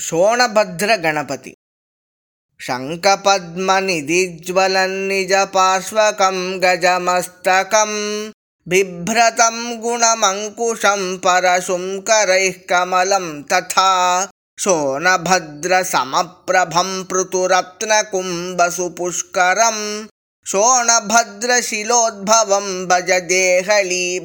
शोणभद्रगणपति। शङ्खपद्मनिधिज्वलन्निजपार्श्वकं गजमस्तकं बिभ्रतं गुणमङ्कुशं परशुं करैः कमलं तथा शोणभद्रसमप्रभं पृथुरप्नकुम्बसुपुष्करं शोणभद्रशिलोद्भवं भज देहली